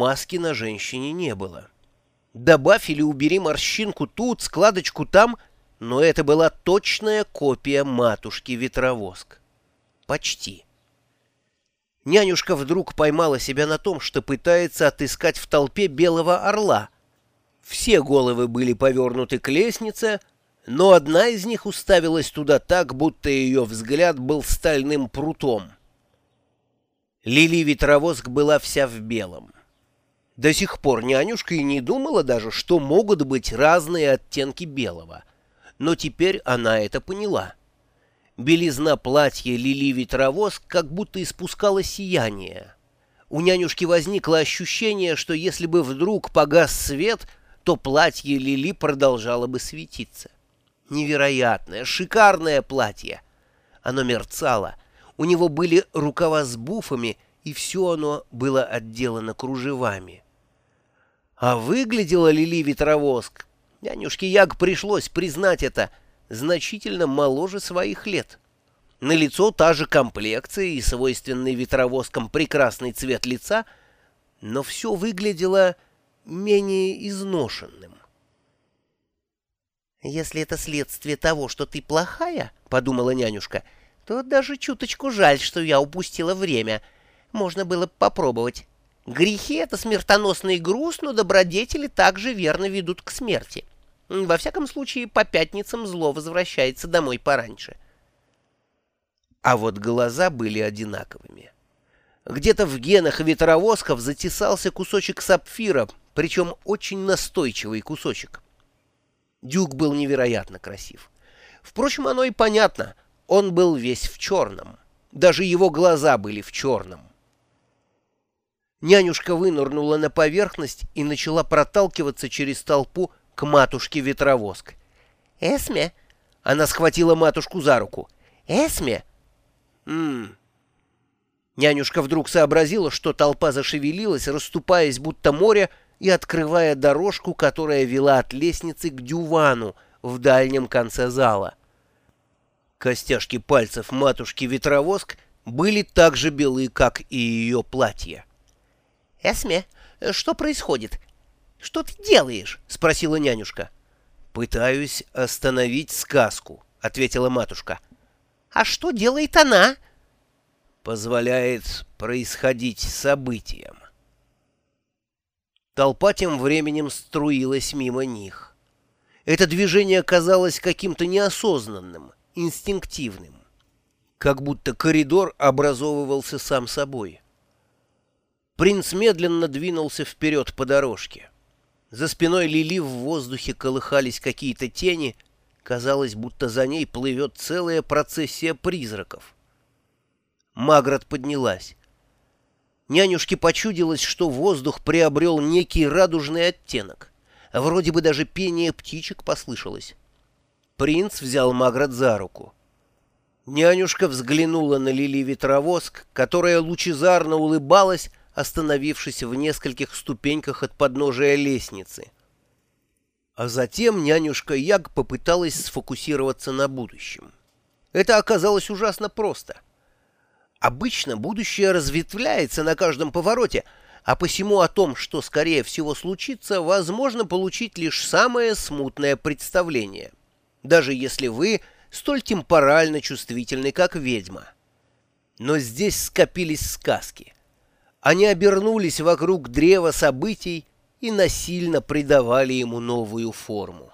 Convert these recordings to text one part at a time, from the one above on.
маски на женщине не было. Добавь или убери морщинку тут, складочку там, но это была точная копия матушки-ветровоск. Почти. Нянюшка вдруг поймала себя на том, что пытается отыскать в толпе белого орла. Все головы были повернуты к лестнице, но одна из них уставилась туда так, будто ее взгляд был стальным прутом. Лили Ветровоск была вся в белом. До сих пор нянюшка и не думала даже, что могут быть разные оттенки белого. Но теперь она это поняла. Белизна платья Лили Ветровоск как будто испускала сияние. У нянюшки возникло ощущение, что если бы вдруг погас свет, то платье Лили продолжало бы светиться. Невероятное, шикарное платье. Оно мерцало. У него были рукава с буфами, и все оно было отделано кружевами. А выглядела Лили Ветровоск, нянюшке Яг пришлось признать это, значительно моложе своих лет. На лицо та же комплекция и свойственный ветровозкам прекрасный цвет лица, но все выглядело менее изношенным. «Если это следствие того, что ты плохая, — подумала нянюшка, — то даже чуточку жаль, что я упустила время. Можно было попробовать. Грехи — это смертоносный груз, но добродетели также верно ведут к смерти. Во всяком случае, по пятницам зло возвращается домой пораньше. А вот глаза были одинаковыми. Где-то в генах ветровозков затесался кусочек сапфира, причем очень настойчивый кусочек. Дюк был невероятно красив. Впрочем, оно и понятно — он был весь в черном. Даже его глаза были в черном. Нянюшка вынырнула на поверхность и начала проталкиваться через толпу к матушке Ветровоск. «Эсме?» Она схватила матушку за руку. «Эсме?» «М-м-м». Нянюшка вдруг сообразила, что толпа зашевелилась, расступаясь будто море, и открывая дорожку, которая вела от лестницы к дювану в дальнем конце зала. Костяшки пальцев матушки Ветровоск были так же белы, как и ее платье. — Эсме, что происходит? Что ты делаешь? — спросила нянюшка. — Пытаюсь остановить сказку, — ответила матушка. — А что делает она? — Позволяет происходить событиям. Толпа тем временем струилась мимо них. Это движение казалось каким-то неосознанным — инстинктивным, как будто коридор образовывался сам собой. Принц медленно двинулся вперед по дорожке. За спиной Лили в воздухе колыхались какие-то тени, казалось, будто за ней плывет целая процессия призраков. Маград поднялась. Нянюшке почудилось, что воздух приобрел некий радужный оттенок. Вроде бы даже пение птичек послышалось. Принц взял Маград за руку. Нянюшка взглянула на Лили Ветровоск, которая лучезарно улыбалась, остановившись в нескольких ступеньках от подножия лестницы. А затем нянюшка Яг попыталась сфокусироваться на будущем. Это оказалось ужасно просто. Обычно будущее разветвляется на каждом повороте, а посему о том, что скорее всего случится, возможно получить лишь самое смутное представление — даже если вы столь темпорально чувствительны, как ведьма. Но здесь скопились сказки. Они обернулись вокруг древа событий и насильно придавали ему новую форму.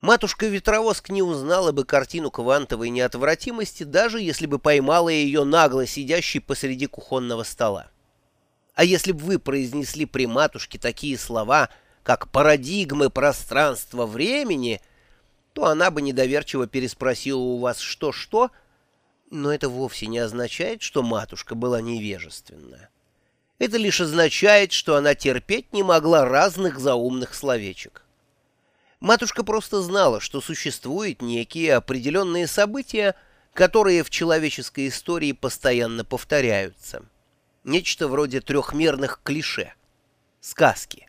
Матушка-ветровоск не узнала бы картину квантовой неотвратимости, даже если бы поймала ее нагло сидящей посреди кухонного стола. А если бы вы произнесли при матушке такие слова — как парадигмы пространства-времени, то она бы недоверчиво переспросила у вас что-что, но это вовсе не означает, что матушка была невежественна. Это лишь означает, что она терпеть не могла разных заумных словечек. Матушка просто знала, что существуют некие определенные события, которые в человеческой истории постоянно повторяются. Нечто вроде трехмерных клише. Сказки.